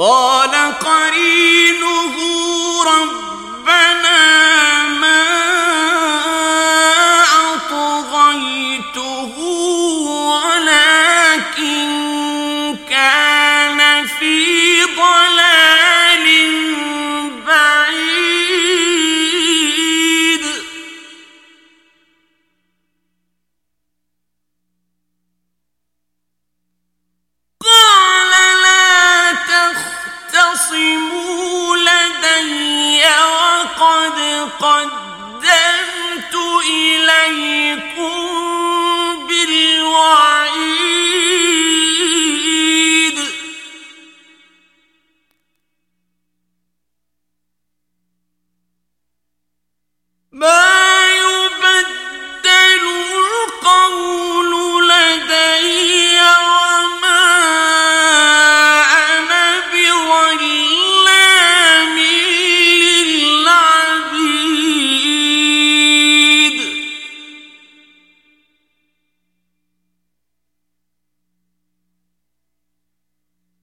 قال قريب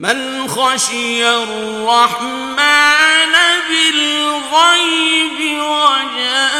من خشي الرحمن بالغيب وجاء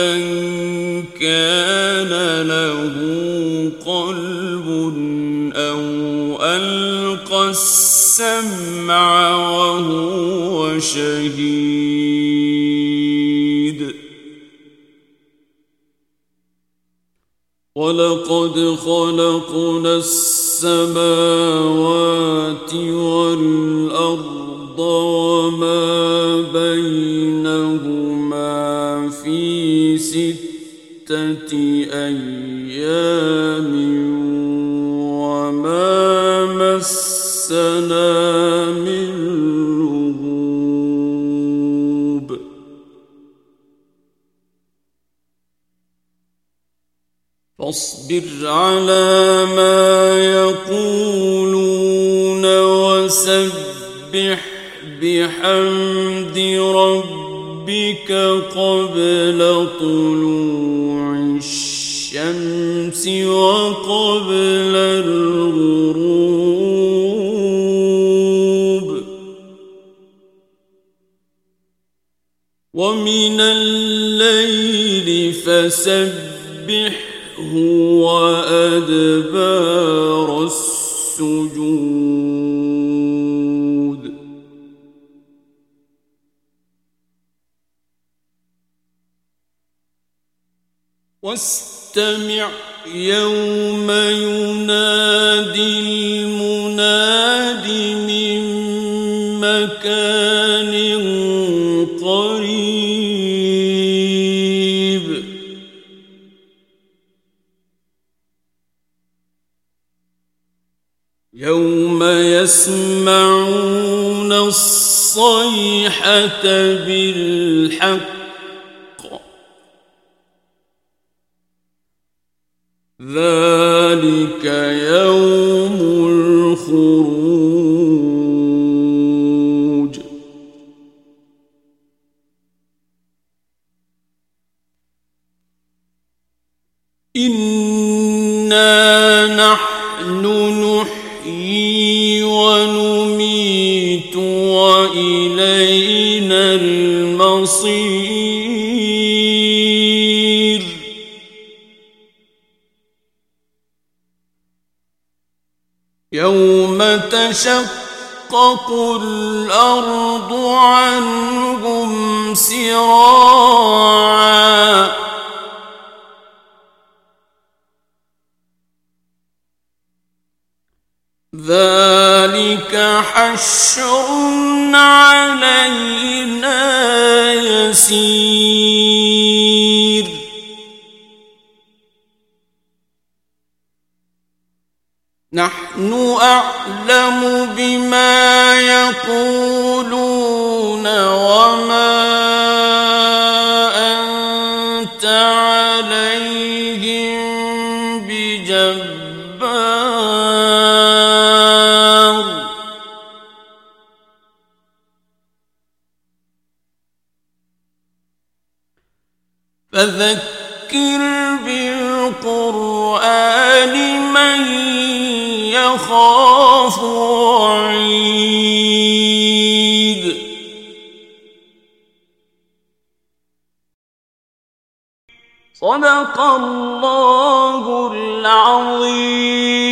من كان له قلب أو ألقى السمع وهو شهيد. ولقد خلقنا السماوات والأرض وما بين في ستة أيام وما مسنا من لغوب فاصبر على ما يقولون وسبح بحمد ربك قبل طلوع الشمس وقبل الغروب ومن الليل فسبحه وأدبار السجود واستمع يوم ينادي المناد من مكان قريب. يوم يسمعون الصيحة بالحق ذلك يوم الخروج إنا نحن نحيي ونميت وإلينا المصير يوم تشقق الأرض عنهم سراعا ذلك حشر علينا يسير نحن نحن أعلم بما يقولون وما أنت عليهم بجبار فذكر بالله القرآن من يخاف وعيد صدق الله العظيم